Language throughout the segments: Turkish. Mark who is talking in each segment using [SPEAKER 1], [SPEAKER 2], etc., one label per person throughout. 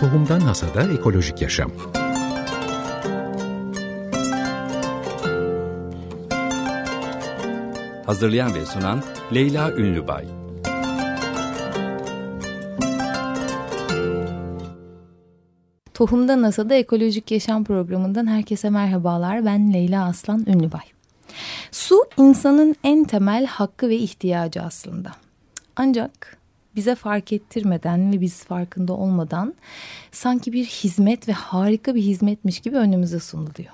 [SPEAKER 1] Tohumdan Hasada Ekolojik Yaşam
[SPEAKER 2] Hazırlayan ve sunan Leyla Ünlübay
[SPEAKER 3] Tohumda NASA'da Ekolojik Yaşam programından herkese merhabalar. Ben Leyla Aslan Ünlübay. Su insanın en temel hakkı ve ihtiyacı aslında. Ancak bize fark ettirmeden ve biz farkında olmadan sanki bir hizmet ve harika bir hizmetmiş gibi önümüze sunuluyor.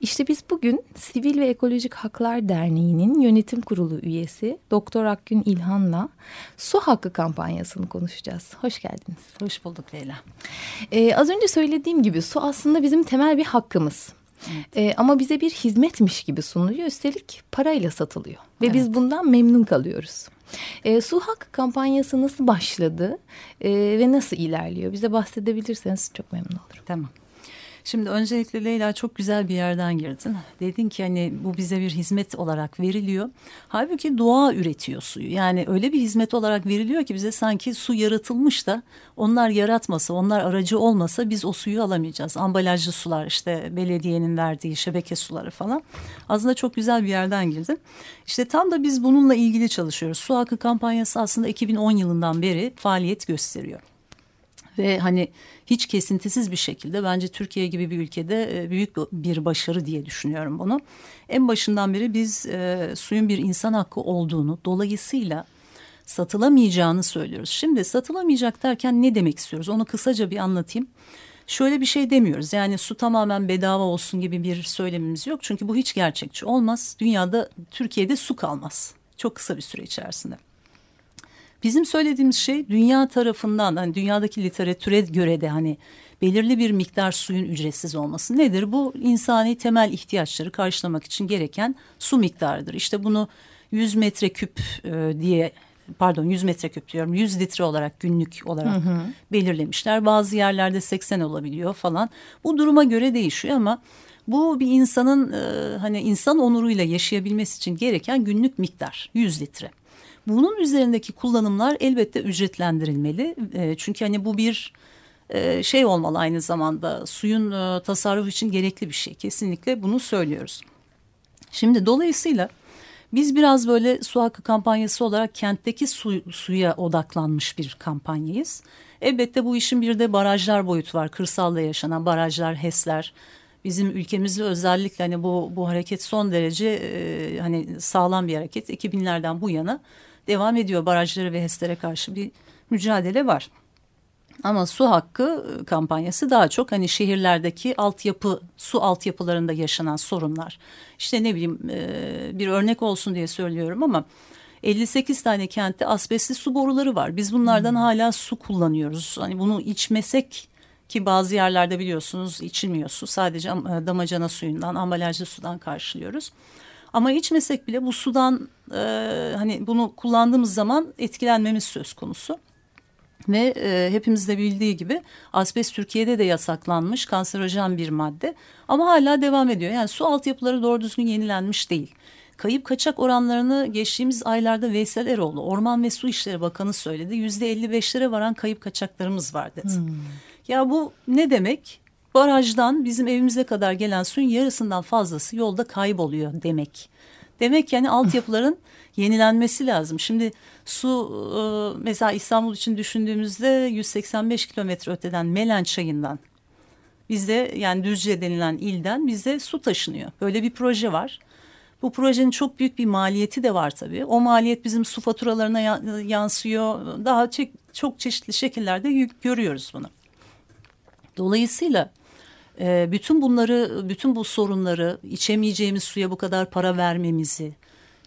[SPEAKER 3] İşte biz bugün Sivil ve Ekolojik Haklar Derneği'nin yönetim kurulu üyesi Doktor Akgün İlhan'la su hakkı kampanyasını konuşacağız. Hoş geldiniz.
[SPEAKER 4] Hoş bulduk Leyla.
[SPEAKER 3] Ee, az önce söylediğim gibi su aslında bizim temel bir hakkımız. Ee, ama bize bir hizmetmiş gibi sunuluyor. Üstelik parayla satılıyor. Ve evet. biz bundan memnun kalıyoruz. E, Su Hakkı kampanyası nasıl başladı e, ve nasıl ilerliyor? Bize bahsedebilirseniz çok memnun olurum.
[SPEAKER 4] Tamam. Şimdi öncelikle Leyla çok güzel bir yerden girdin. Dedin ki hani bu bize bir hizmet olarak veriliyor. Halbuki doğa üretiyor suyu. Yani öyle bir hizmet olarak veriliyor ki bize sanki su yaratılmış da onlar yaratmasa, onlar aracı olmasa biz o suyu alamayacağız. Ambalajlı sular işte belediyenin verdiği şebeke suları falan. Aslında çok güzel bir yerden girdin. İşte tam da biz bununla ilgili çalışıyoruz. Su hakkı kampanyası aslında 2010 yılından beri faaliyet gösteriyor ve hani hiç kesintisiz bir şekilde bence Türkiye gibi bir ülkede e, büyük bir başarı diye düşünüyorum bunu. En başından beri biz e, suyun bir insan hakkı olduğunu dolayısıyla satılamayacağını söylüyoruz. Şimdi satılamayacak derken ne demek istiyoruz onu kısaca bir anlatayım. Şöyle bir şey demiyoruz yani su tamamen bedava olsun gibi bir söylemimiz yok. Çünkü bu hiç gerçekçi olmaz. Dünyada Türkiye'de su kalmaz çok kısa bir süre içerisinde. Bizim söylediğimiz şey dünya tarafından hani dünyadaki literatüre göre de hani belirli bir miktar suyun ücretsiz olması nedir? Bu insani temel ihtiyaçları karşılamak için gereken su miktarıdır. İşte bunu 100 metreküp e, diye pardon 100 metreküp diyorum 100 litre olarak günlük olarak hı hı. belirlemişler. Bazı yerlerde 80 olabiliyor falan. Bu duruma göre değişiyor ama bu bir insanın e, hani insan onuruyla yaşayabilmesi için gereken günlük miktar 100 litre. Bunun üzerindeki kullanımlar elbette ücretlendirilmeli. E, çünkü hani bu bir e, şey olmalı aynı zamanda suyun e, tasarruf için gerekli bir şey. Kesinlikle bunu söylüyoruz. Şimdi dolayısıyla biz biraz böyle su hakkı kampanyası olarak kentteki su, suya odaklanmış bir kampanyayız. Elbette bu işin bir de barajlar boyutu var. Kırsalda yaşanan barajlar, HES'ler. Bizim ülkemizde özellikle hani bu bu hareket son derece e, hani sağlam bir hareket. 2000'lerden bu yana devam ediyor. Barajlara ve HES'lere karşı bir mücadele var. Ama su hakkı e, kampanyası daha çok hani şehirlerdeki altyapı, su altyapılarında yaşanan sorunlar. İşte ne bileyim e, bir örnek olsun diye söylüyorum ama 58 tane kentte asbestli su boruları var. Biz bunlardan hmm. hala su kullanıyoruz. Hani bunu içmesek ki bazı yerlerde biliyorsunuz içilmiyor su. Sadece e, damacana suyundan, ambalajlı sudan karşılıyoruz. Ama içmesek bile bu sudan e, hani bunu kullandığımız zaman etkilenmemiz söz konusu. Ve e, hepimiz de bildiği gibi asbest Türkiye'de de yasaklanmış kanserojen bir madde ama hala devam ediyor. Yani su altyapıları doğru düzgün yenilenmiş değil. Kayıp kaçak oranlarını geçtiğimiz aylarda Veysel Eroğlu Orman ve Su İşleri Bakanı söyledi. Yüzde 55'lere varan kayıp kaçaklarımız var dedi. Hmm. Ya bu ne demek? Barajdan bizim evimize kadar gelen suyun yarısından fazlası yolda kayboluyor demek. Demek yani altyapıların yenilenmesi lazım. Şimdi su e, mesela İstanbul için düşündüğümüzde 185 kilometre öteden Melen çayından bizde yani Düzce denilen ilden bize su taşınıyor. Böyle bir proje var. Bu projenin çok büyük bir maliyeti de var tabii. O maliyet bizim su faturalarına yansıyor. Daha çok çeşitli şekillerde görüyoruz bunu. Dolayısıyla e, bütün bunları, bütün bu sorunları içemeyeceğimiz suya bu kadar para vermemizi,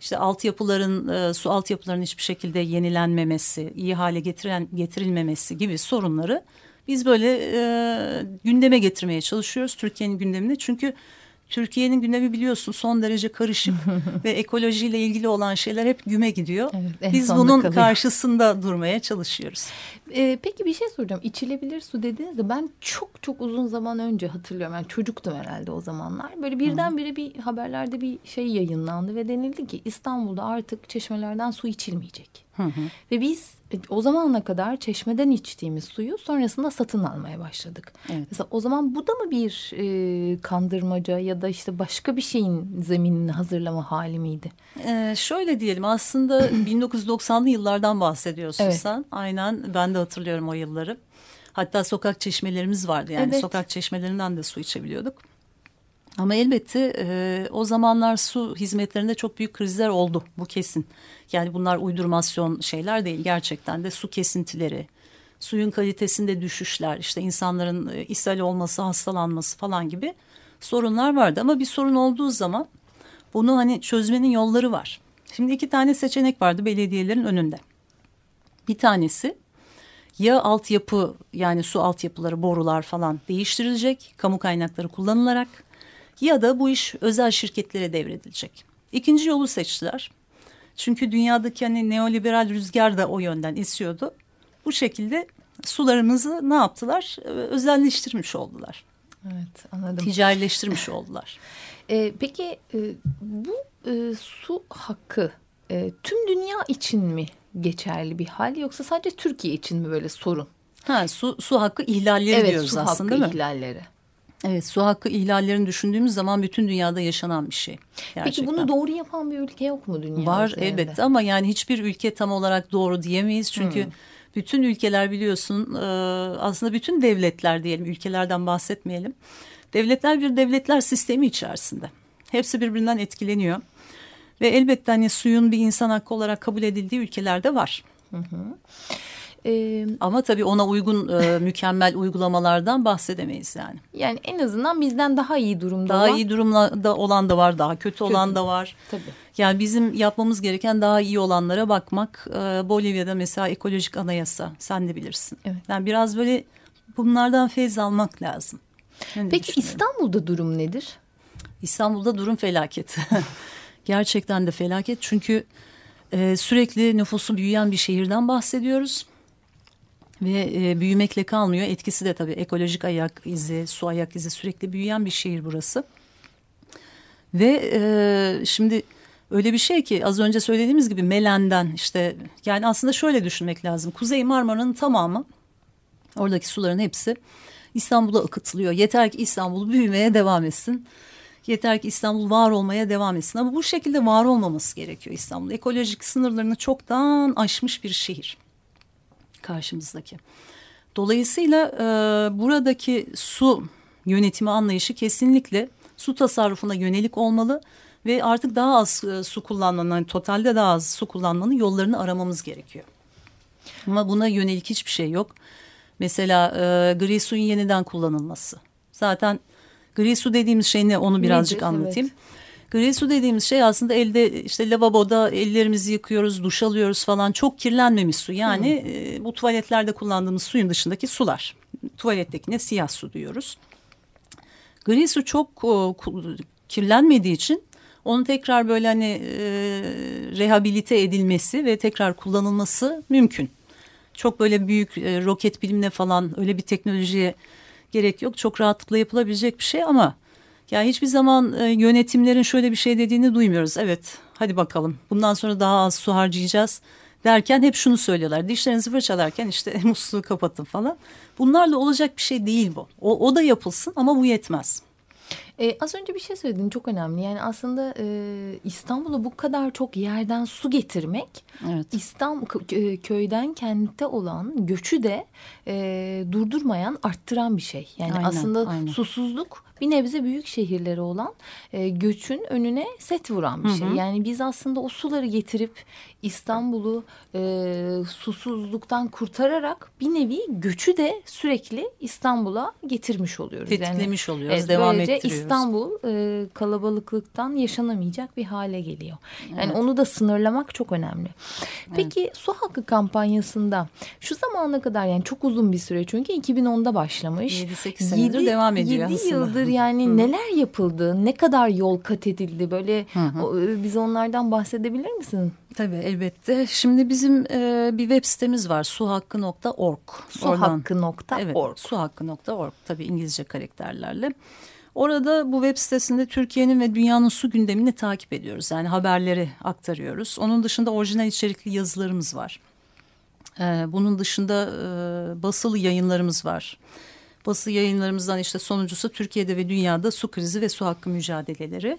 [SPEAKER 4] işte altyapıların, e, su altyapılarının hiçbir şekilde yenilenmemesi, iyi hale getiren, getirilmemesi gibi sorunları biz böyle e, gündeme getirmeye çalışıyoruz Türkiye'nin gündemine. Çünkü Türkiye'nin gündemi biliyorsun son derece karışık ve ekolojiyle ilgili olan şeyler hep güme gidiyor. Evet, Biz bunun kalıyor. karşısında durmaya çalışıyoruz.
[SPEAKER 3] Ee, peki bir şey soracağım. İçilebilir su dediğinizde ben çok çok uzun zaman önce hatırlıyorum. Yani çocuktum herhalde o zamanlar. Böyle birdenbire bir haberlerde bir şey yayınlandı ve denildi ki İstanbul'da artık çeşmelerden su içilmeyecek. Hı hı. Ve biz e, o zamana kadar çeşmeden içtiğimiz suyu sonrasında satın almaya başladık. Evet. Mesela o zaman bu da mı bir e, kandırmaca ya da işte başka bir şeyin zeminini hazırlama hali miydi?
[SPEAKER 4] Ee, şöyle diyelim aslında 1990'lı yıllardan bahsediyorsun evet. sen. Aynen ben de hatırlıyorum o yılları. Hatta sokak çeşmelerimiz vardı yani evet. sokak çeşmelerinden de su içebiliyorduk. Ama elbette e, o zamanlar su hizmetlerinde çok büyük krizler oldu bu kesin. Yani bunlar uydurmasyon şeyler değil gerçekten de su kesintileri, suyun kalitesinde düşüşler, işte insanların e, ishal olması, hastalanması falan gibi sorunlar vardı. Ama bir sorun olduğu zaman bunu hani çözmenin yolları var. Şimdi iki tane seçenek vardı belediyelerin önünde. Bir tanesi ya altyapı yani su altyapıları, borular falan değiştirilecek kamu kaynakları kullanılarak ya da bu iş özel şirketlere devredilecek. İkinci yolu seçtiler. Çünkü dünyadaki hani neoliberal rüzgar da o yönden esiyordu. Bu şekilde sularımızı ne yaptılar? Özelleştirmiş oldular.
[SPEAKER 3] Evet anladım.
[SPEAKER 4] Ticarileştirmiş oldular.
[SPEAKER 3] Ee, peki e, bu e, su hakkı e, tüm dünya için mi geçerli bir hal yoksa sadece Türkiye için mi böyle sorun?
[SPEAKER 4] Ha su su hakkı ihlalleri evet, diyoruz su aslında
[SPEAKER 3] hakkı
[SPEAKER 4] değil
[SPEAKER 3] mi? ihlalleri.
[SPEAKER 4] Evet su hakkı ihlallerini düşündüğümüz zaman bütün dünyada yaşanan bir şey.
[SPEAKER 3] Gerçekten. Peki bunu doğru yapan bir ülke yok mu dünyada?
[SPEAKER 4] Var üzerinde? elbette ama yani hiçbir ülke tam olarak doğru diyemeyiz. Çünkü hmm. bütün ülkeler biliyorsun e, aslında bütün devletler diyelim ülkelerden bahsetmeyelim. Devletler bir devletler sistemi içerisinde. Hepsi birbirinden etkileniyor. Ve elbette hani suyun bir insan hakkı olarak kabul edildiği ülkelerde var. Hı hı. Ee, Ama tabii ona uygun e, mükemmel uygulamalardan bahsedemeyiz yani.
[SPEAKER 3] Yani en azından bizden daha iyi durumda
[SPEAKER 4] Daha olan... iyi durumda olan da var, daha kötü, kötü. olan da var. Tabii. Yani bizim yapmamız gereken daha iyi olanlara bakmak. Ee, Bolivya'da mesela ekolojik anayasa, sen de bilirsin. Evet. Yani biraz böyle bunlardan feyz almak lazım.
[SPEAKER 3] Ben Peki İstanbul'da durum nedir?
[SPEAKER 4] İstanbul'da durum felaket. Gerçekten de felaket çünkü e, sürekli nüfusu büyüyen bir şehirden bahsediyoruz. Ve e, büyümekle kalmıyor. Etkisi de tabii ekolojik ayak izi, su ayak izi sürekli büyüyen bir şehir burası. Ve e, şimdi öyle bir şey ki az önce söylediğimiz gibi Melen'den işte yani aslında şöyle düşünmek lazım. Kuzey Marmara'nın tamamı oradaki suların hepsi İstanbul'a akıtılıyor. Yeter ki İstanbul büyümeye devam etsin. Yeter ki İstanbul var olmaya devam etsin. Ama bu şekilde var olmaması gerekiyor İstanbul. Ekolojik sınırlarını çoktan aşmış bir şehir karşımızdaki. Dolayısıyla e, buradaki su yönetimi anlayışı kesinlikle su tasarrufuna yönelik olmalı ve artık daha az e, su kullanmanın, yani totalde daha az su kullanmanın yollarını aramamız gerekiyor. Ama buna yönelik hiçbir şey yok. Mesela e, gri suyun yeniden kullanılması. Zaten gri su dediğimiz şey ne onu birazcık Nedir? anlatayım. Evet. Gri su dediğimiz şey aslında elde işte lavaboda ellerimizi yıkıyoruz, duş alıyoruz falan çok kirlenmemiş su. Yani e, bu tuvaletlerde kullandığımız suyun dışındaki sular. Tuvalettekine siyah su diyoruz. Gri su çok e, kirlenmediği için onun tekrar böyle hani e, rehabilite edilmesi ve tekrar kullanılması mümkün. Çok böyle büyük e, roket bilimine falan öyle bir teknolojiye gerek yok. Çok rahatlıkla yapılabilecek bir şey ama ya hiçbir zaman e, yönetimlerin şöyle bir şey dediğini duymuyoruz. Evet hadi bakalım bundan sonra daha az su harcayacağız derken hep şunu söylüyorlar. Dişlerinizi fırçalarken işte musluğu kapatın falan. Bunlarla olacak bir şey değil bu. O, o da yapılsın ama bu yetmez.
[SPEAKER 3] Ee, az önce bir şey söyledin çok önemli. Yani aslında e, İstanbul'a bu kadar çok yerden su getirmek evet. İstanbul köyden kente olan göçü de e, durdurmayan, arttıran bir şey. Yani aynen, aslında aynen. susuzluk bir nebze büyük şehirlere olan e, göçün önüne set vuran bir şey. Hı hı. Yani biz aslında o suları getirip İstanbul'u e, susuzluktan kurtararak bir nevi göçü de sürekli İstanbul'a getirmiş oluyoruz.
[SPEAKER 4] Tetiklemiş yani, oluyoruz, evet, devam ettiriyoruz.
[SPEAKER 3] İstanbul e, kalabalıklıktan yaşanamayacak bir hale geliyor. Yani evet. onu da sınırlamak çok önemli. Peki evet. su hakkı kampanyasında şu zamana kadar yani çok uzun bir süre çünkü 2010'da başlamış.
[SPEAKER 4] 7-8 senedir 7, devam ediyor
[SPEAKER 3] 7 aslında. yıldır yani Hı. neler yapıldı, ne kadar yol kat edildi böyle o, e, bize onlardan bahsedebilir misin?
[SPEAKER 4] Tabii elbette. Şimdi bizim e, bir web sitemiz var suhakkı.org.
[SPEAKER 3] Suhakkı.org.
[SPEAKER 4] Evet suhakkı.org tabii İngilizce karakterlerle. Orada bu web sitesinde Türkiye'nin ve dünyanın su gündemini takip ediyoruz. Yani haberleri aktarıyoruz. Onun dışında orijinal içerikli yazılarımız var. Ee, bunun dışında e, basılı yayınlarımız var. Basılı yayınlarımızdan işte sonuncusu Türkiye'de ve dünyada su krizi ve su hakkı mücadeleleri.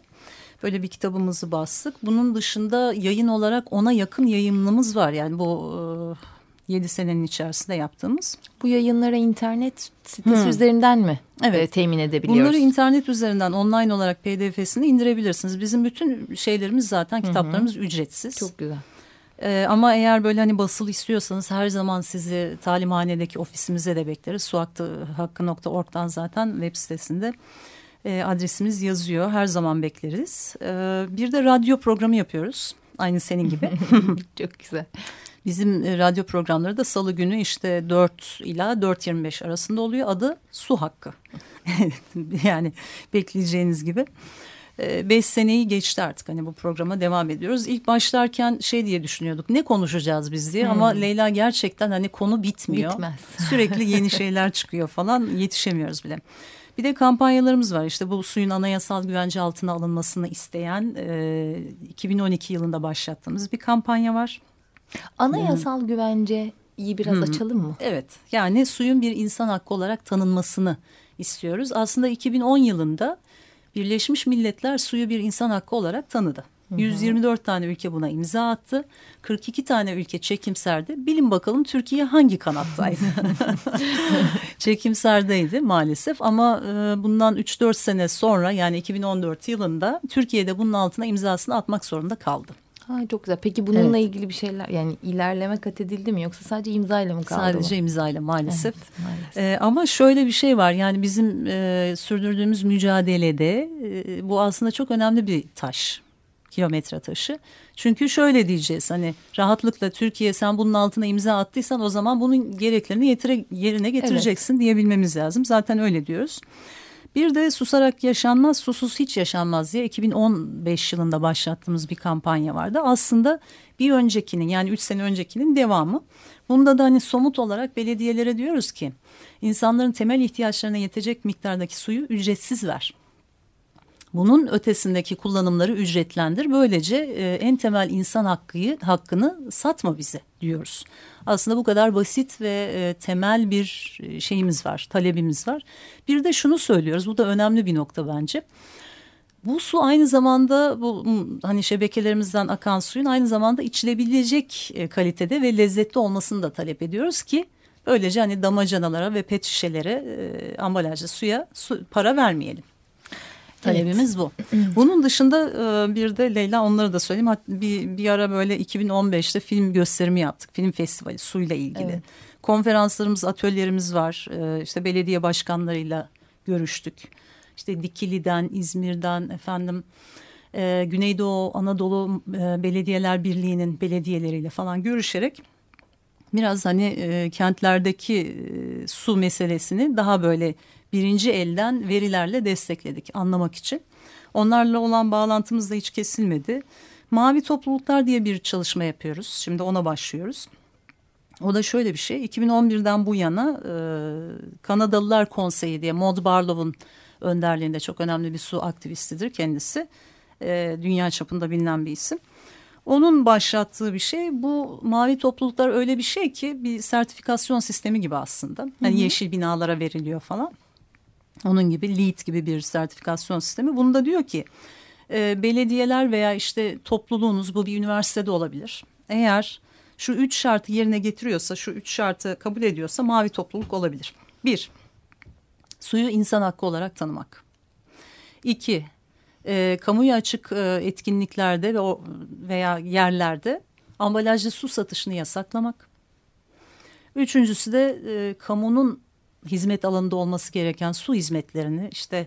[SPEAKER 4] Böyle bir kitabımızı bastık. Bunun dışında yayın olarak ona yakın yayınımız var. Yani bu e, 7 senenin içerisinde yaptığımız.
[SPEAKER 3] Bu yayınlara internet sitesi hmm. üzerinden mi
[SPEAKER 4] evet.
[SPEAKER 3] E, temin edebiliyoruz?
[SPEAKER 4] Bunları internet üzerinden online olarak pdf'sini indirebilirsiniz. Bizim bütün şeylerimiz zaten kitaplarımız hmm. ücretsiz.
[SPEAKER 3] Çok güzel.
[SPEAKER 4] Ee, ama eğer böyle hani basılı istiyorsanız her zaman sizi talimhanedeki ofisimize de bekleriz. Suhakkı.org'dan zaten web sitesinde e, adresimiz yazıyor. Her zaman bekleriz. E, bir de radyo programı yapıyoruz. Aynı senin gibi.
[SPEAKER 3] Çok güzel.
[SPEAKER 4] Bizim e, radyo programları da salı günü işte 4 ila 4.25 arasında oluyor. Adı Su Hakkı. yani bekleyeceğiniz gibi. E, beş seneyi geçti artık hani bu programa devam ediyoruz. İlk başlarken şey diye düşünüyorduk ne konuşacağız biz diye hmm. ama Leyla gerçekten hani konu bitmiyor.
[SPEAKER 3] Bitmez.
[SPEAKER 4] Sürekli yeni şeyler çıkıyor falan yetişemiyoruz bile. Bir de kampanyalarımız var işte bu suyun anayasal güvence altına alınmasını isteyen e, 2012 yılında başlattığımız bir kampanya var.
[SPEAKER 3] Anayasal hmm. güvenceyi biraz hmm. açalım mı?
[SPEAKER 4] Evet yani suyun bir insan hakkı olarak tanınmasını istiyoruz. Aslında 2010 yılında Birleşmiş Milletler suyu bir insan hakkı olarak tanıdı. Hı hı. 124 tane ülke buna imza attı. 42 tane ülke çekimserdi. Bilin bakalım Türkiye hangi kanattaydı? Çekimserdeydi maalesef ama e, bundan 3-4 sene sonra yani 2014 yılında Türkiye'de bunun altına imzasını atmak zorunda kaldı.
[SPEAKER 3] Ha, çok güzel. Peki bununla evet. ilgili bir şeyler yani ilerleme kat edildi mi yoksa sadece imzayla mı kaldı
[SPEAKER 4] Sadece
[SPEAKER 3] mı?
[SPEAKER 4] imzayla maalesef. Evet, maalesef. Ee, ama şöyle bir şey var yani bizim e, sürdürdüğümüz mücadelede e, bu aslında çok önemli bir taş kilometre taşı. Çünkü şöyle diyeceğiz hani rahatlıkla Türkiye sen bunun altına imza attıysan o zaman bunun gereklerini yetire, yerine getireceksin evet. diyebilmemiz lazım. Zaten öyle diyoruz. Bir de susarak yaşanmaz, susuz hiç yaşanmaz diye 2015 yılında başlattığımız bir kampanya vardı. Aslında bir öncekinin yani üç sene öncekinin devamı. Bunda da hani somut olarak belediyelere diyoruz ki insanların temel ihtiyaçlarına yetecek miktardaki suyu ücretsiz ver. Bunun ötesindeki kullanımları ücretlendir. Böylece e, en temel insan hakkıyı, hakkını satma bize diyoruz. Aslında bu kadar basit ve e, temel bir e, şeyimiz var, talebimiz var. Bir de şunu söylüyoruz, bu da önemli bir nokta bence. Bu su aynı zamanda bu hani şebekelerimizden akan suyun aynı zamanda içilebilecek e, kalitede ve lezzetli olmasını da talep ediyoruz ki böylece hani damacanalara ve pet şişelere e, ambalajlı suya su, para vermeyelim. Talebimiz evet. bu. Bunun dışında e, bir de Leyla onları da söyleyeyim. Bir, bir ara böyle 2015'te film gösterimi yaptık. Film festivali suyla ilgili. Evet. Konferanslarımız, atölyelerimiz var. E, işte belediye başkanlarıyla görüştük. İşte Dikili'den, İzmir'den efendim e, Güneydoğu Anadolu Belediyeler Birliği'nin belediyeleriyle falan görüşerek biraz hani e, kentlerdeki e, su meselesini daha böyle birinci elden verilerle destekledik anlamak için. Onlarla olan bağlantımız da hiç kesilmedi. Mavi topluluklar diye bir çalışma yapıyoruz. Şimdi ona başlıyoruz. O da şöyle bir şey. 2011'den bu yana e, Kanadalılar Konseyi diye Maud Barlow'un önderliğinde çok önemli bir su aktivistidir kendisi. E, dünya çapında bilinen bir isim. Onun başlattığı bir şey bu mavi topluluklar öyle bir şey ki bir sertifikasyon sistemi gibi aslında. Hani hı hı. yeşil binalara veriliyor falan. Onun gibi LEED gibi bir sertifikasyon sistemi. Bunu da diyor ki e, belediyeler veya işte topluluğunuz bu bir üniversitede olabilir. Eğer şu üç şartı yerine getiriyorsa, şu üç şartı kabul ediyorsa mavi topluluk olabilir. Bir, suyu insan hakkı olarak tanımak. İki, e, kamuya açık e, etkinliklerde ve o, veya yerlerde ambalajlı su satışını yasaklamak. Üçüncüsü de e, kamunun hizmet alanında olması gereken su hizmetlerini işte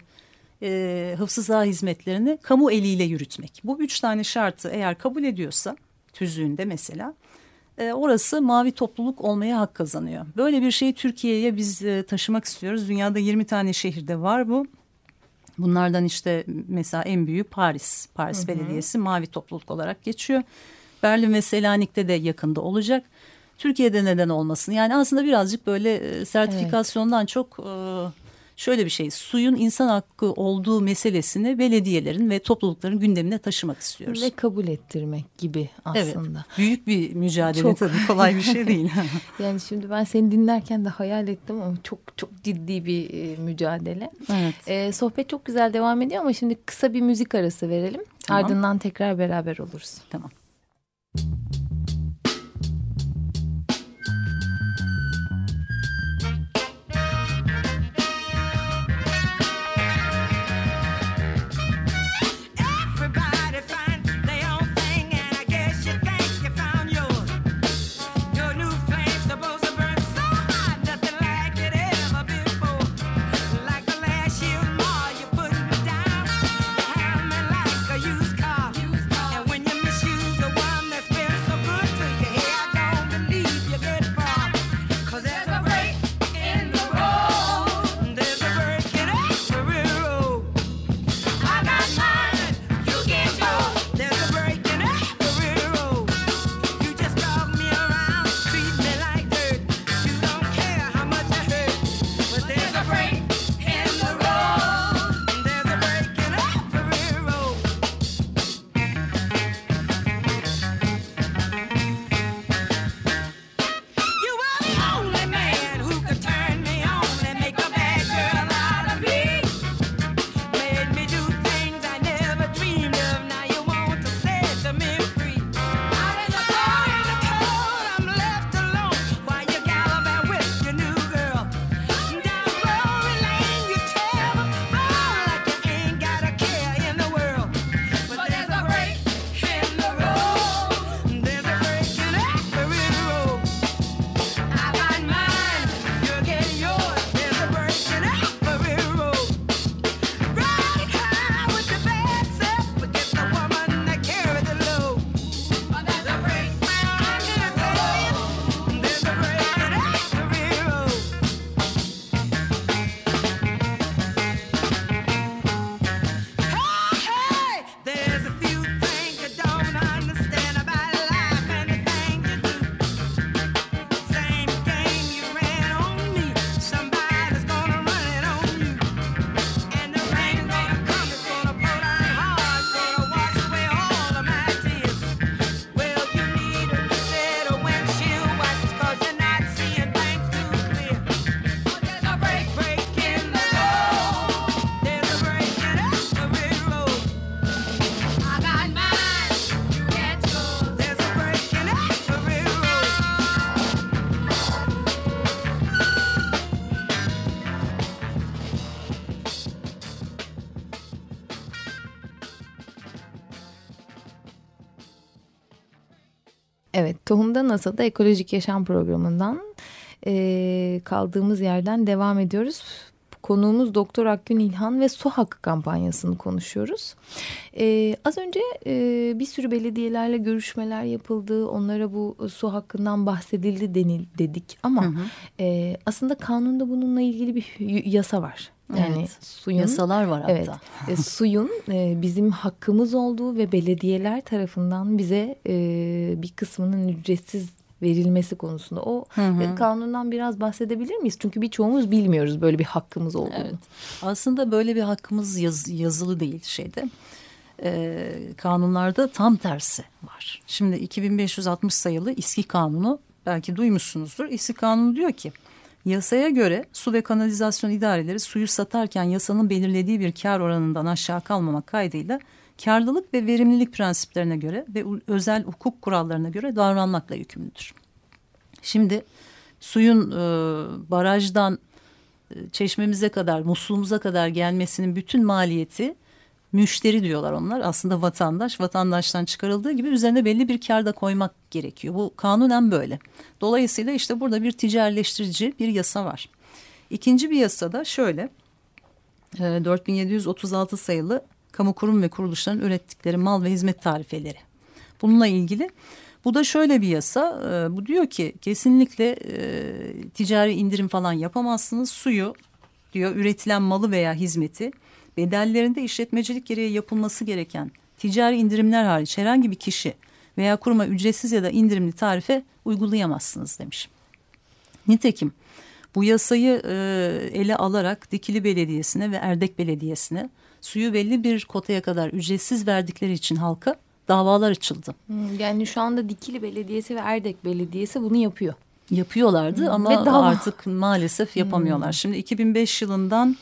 [SPEAKER 4] e, hıfzı saha hizmetlerini kamu eliyle yürütmek. Bu üç tane şartı eğer kabul ediyorsa tüzüğünde mesela e, orası mavi topluluk olmaya hak kazanıyor. Böyle bir şeyi Türkiye'ye biz e, taşımak istiyoruz. Dünyada 20 tane şehirde var bu. Bunlardan işte mesela en büyüğü Paris. Paris hı hı. Belediyesi mavi topluluk olarak geçiyor. Berlin ve Selanik'te de yakında olacak. Türkiye'de neden olmasın? Yani aslında birazcık böyle e, sertifikasyondan evet. çok e,
[SPEAKER 5] şöyle bir şey suyun insan hakkı olduğu meselesini belediyelerin ve toplulukların gündemine taşımak istiyoruz.
[SPEAKER 3] Ve kabul ettirmek gibi aslında.
[SPEAKER 5] Evet, büyük bir mücadele
[SPEAKER 3] çok.
[SPEAKER 5] tabii kolay bir şey değil.
[SPEAKER 3] yani şimdi ben seni dinlerken de hayal ettim ama çok çok ciddi bir e, mücadele.
[SPEAKER 5] Evet.
[SPEAKER 3] E, sohbet çok güzel devam ediyor ama şimdi kısa bir müzik arası verelim. Tamam. Ardından tekrar beraber oluruz.
[SPEAKER 5] Tamam.
[SPEAKER 3] Tohum'da NASA'da Ekolojik Yaşam Programı'ndan e, kaldığımız yerden devam ediyoruz. Konuğumuz Doktor Akgün İlhan ve Su Hakkı kampanyasını konuşuyoruz. Ee, az önce e, bir sürü belediyelerle görüşmeler yapıldı. Onlara bu su hakkından bahsedildi denil, dedik. Ama hı hı. E, aslında kanunda bununla ilgili bir yasa var.
[SPEAKER 5] Yani evet, suyun yasalar var hatta.
[SPEAKER 3] Evet, e, suyun e, bizim hakkımız olduğu ve belediyeler tarafından bize e, bir kısmının ücretsiz verilmesi konusunda o hı hı. kanundan biraz bahsedebilir miyiz? Çünkü birçoğumuz bilmiyoruz böyle bir hakkımız olduğunu. Evet.
[SPEAKER 5] Aslında böyle bir hakkımız yaz, yazılı değil şeyde. Ee, kanunlarda tam tersi var. Şimdi 2560 sayılı İSKİ Kanunu belki duymuşsunuzdur. İSKİ Kanunu diyor ki Yasaya göre su ve kanalizasyon idareleri suyu satarken yasanın belirlediği bir kar oranından aşağı kalmamak kaydıyla karlılık ve verimlilik prensiplerine göre ve özel hukuk kurallarına göre davranmakla yükümlüdür. Şimdi suyun e, barajdan e, çeşmemize kadar, musluğumuza kadar gelmesinin bütün maliyeti müşteri diyorlar onlar. Aslında vatandaş, vatandaştan çıkarıldığı gibi üzerine belli bir kar da koymak gerekiyor. Bu kanunen böyle. Dolayısıyla işte burada bir ticaretleştirici bir yasa var. İkinci bir yasa da şöyle. 4736 e, sayılı kamu kurum ve kuruluşların ürettikleri mal ve hizmet tarifeleri. Bununla ilgili bu da şöyle bir yasa. E, bu diyor ki kesinlikle e, ticari indirim falan yapamazsınız. Suyu diyor üretilen malı veya hizmeti bedellerinde işletmecilik gereği yapılması gereken ticari indirimler hariç herhangi bir kişi veya kuruma ücretsiz ya da indirimli tarife uygulayamazsınız demiş. Nitekim
[SPEAKER 4] Bu yasayı e, ele alarak Dikili Belediyesi'ne ve Erdek Belediyesi'ne suyu belli bir kotaya kadar ücretsiz verdikleri için halka davalar açıldı.
[SPEAKER 3] Hmm, yani şu anda Dikili Belediyesi ve Erdek Belediyesi bunu yapıyor.
[SPEAKER 4] Yapıyorlardı
[SPEAKER 3] Hmm,
[SPEAKER 4] ama
[SPEAKER 3] dava.
[SPEAKER 4] artık maalesef yapamıyorlar. Hmm. Şimdi 2005 yılından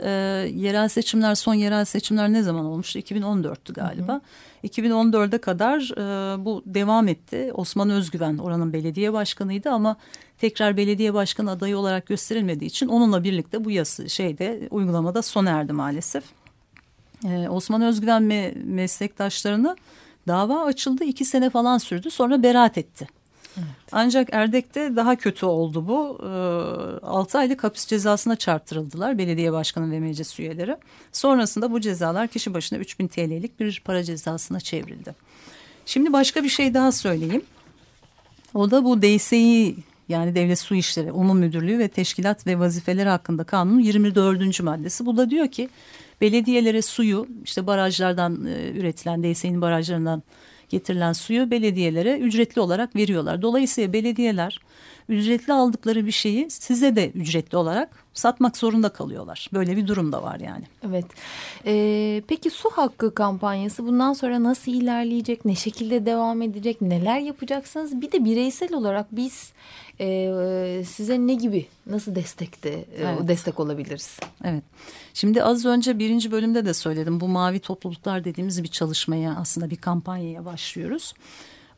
[SPEAKER 4] e, yerel seçimler son yerel seçimler ne zaman olmuştu? 2014'tü galiba. Hı 2014'e kadar e, bu devam etti. Osman Özgüven oranın belediye başkanıydı ama tekrar belediye başkanı adayı olarak gösterilmediği için onunla birlikte bu yası şeyde uygulamada sona erdi maalesef. E, Osman Özgüven me meslektaşlarını dava açıldı iki sene falan sürdü sonra beraat etti. Evet. Ancak Erdek'te daha kötü oldu bu. E, 6 aylık hapis cezasına çarptırıldılar belediye başkanı ve meclis üyeleri. Sonrasında bu cezalar kişi başına 3000 TL'lik bir para cezasına çevrildi. Şimdi başka bir şey daha söyleyeyim. O da bu DSİ yani Devlet Su İşleri Umum Müdürlüğü ve Teşkilat ve Vazifeleri hakkında kanunun 24. maddesi. Bu da diyor ki belediyelere suyu işte barajlardan e, üretilen DSİ'nin barajlarından getirilen suyu belediyelere ücretli olarak veriyorlar. Dolayısıyla belediyeler ücretli aldıkları bir şeyi size de ücretli olarak satmak zorunda kalıyorlar. Böyle bir durum da var yani.
[SPEAKER 3] Evet. Ee, peki su hakkı kampanyası bundan sonra nasıl ilerleyecek? Ne şekilde devam edecek? Neler yapacaksınız? Bir de bireysel olarak biz e, size ne gibi nasıl destekte e, evet. destek olabiliriz?
[SPEAKER 4] Evet. Şimdi az önce birinci bölümde de söyledim. Bu mavi topluluklar dediğimiz bir çalışmaya aslında bir kampanyaya başlıyoruz.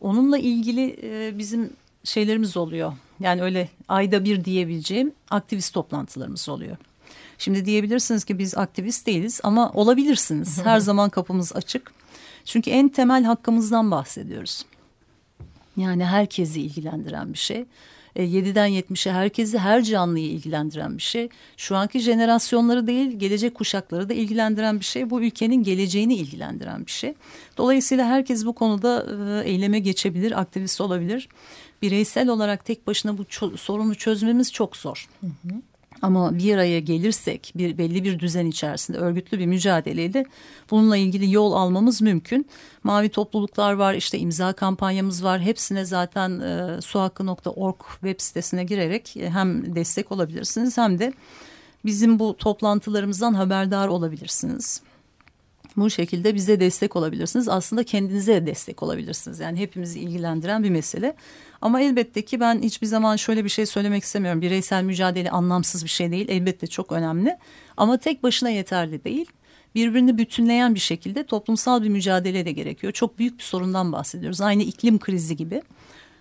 [SPEAKER 4] Onunla ilgili e, bizim şeylerimiz oluyor. Yani öyle ayda bir diyebileceğim aktivist toplantılarımız oluyor. Şimdi diyebilirsiniz ki biz aktivist değiliz ama olabilirsiniz. Her zaman kapımız açık. Çünkü en temel hakkımızdan bahsediyoruz. Yani herkesi ilgilendiren bir şey. 7'den e, 70'e herkesi her canlıyı ilgilendiren bir şey. Şu anki jenerasyonları değil gelecek kuşakları da ilgilendiren bir şey. Bu ülkenin geleceğini ilgilendiren bir şey. Dolayısıyla herkes bu konuda e, eyleme geçebilir, aktivist olabilir bireysel olarak tek başına bu sorunu çözmemiz çok zor. Hı hı. Ama bir araya gelirsek bir belli bir düzen içerisinde örgütlü bir mücadeleyle bununla ilgili yol almamız mümkün. Mavi topluluklar var işte imza kampanyamız var hepsine zaten e, suhakkı.org web sitesine girerek e, hem destek olabilirsiniz hem de bizim bu toplantılarımızdan haberdar olabilirsiniz. Bu şekilde bize destek olabilirsiniz. Aslında kendinize de destek olabilirsiniz. Yani hepimizi ilgilendiren bir mesele. Ama elbette ki ben hiçbir zaman şöyle bir şey söylemek istemiyorum. Bireysel mücadele anlamsız bir şey değil. Elbette çok önemli. Ama tek başına yeterli değil. Birbirini bütünleyen bir şekilde toplumsal bir mücadele de gerekiyor. Çok büyük bir sorundan bahsediyoruz. Aynı iklim krizi gibi.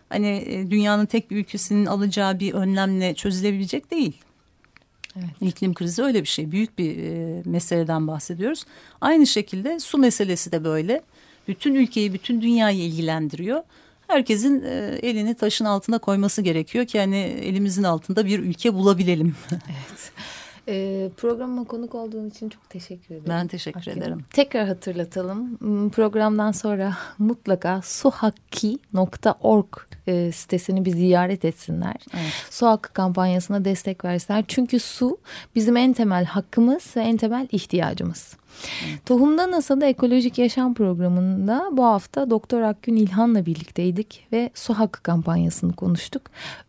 [SPEAKER 4] Hani e, dünyanın tek bir ülkesinin alacağı bir önlemle çözülebilecek değil. Evet. İklim krizi öyle bir şey. Büyük bir e, meseleden bahsediyoruz. Aynı şekilde su meselesi de böyle. Bütün ülkeyi, bütün dünyayı ilgilendiriyor herkesin e, elini taşın altına koyması gerekiyor ki hani elimizin altında bir ülke bulabilelim.
[SPEAKER 3] evet. E, programa konuk olduğun için çok teşekkür ederim.
[SPEAKER 4] Ben teşekkür Hakikaten. ederim.
[SPEAKER 3] Tekrar hatırlatalım. Programdan sonra mutlaka suhakki.org e, sitesini bir ziyaret etsinler. Evet. Su hakkı kampanyasına destek versinler. Çünkü su bizim en temel hakkımız ve en temel ihtiyacımız. Evet. Tohumda NASA'da Ekolojik Yaşam Programı'nda bu hafta Doktor Akgün İlhan'la birlikteydik ve su hakkı kampanyasını konuştuk.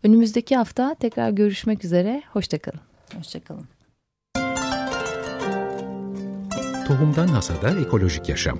[SPEAKER 3] Önümüzdeki hafta tekrar görüşmek üzere. Hoşçakalın.
[SPEAKER 4] Hoşçakalın.
[SPEAKER 1] Tohumdan Nasada Ekolojik Yaşam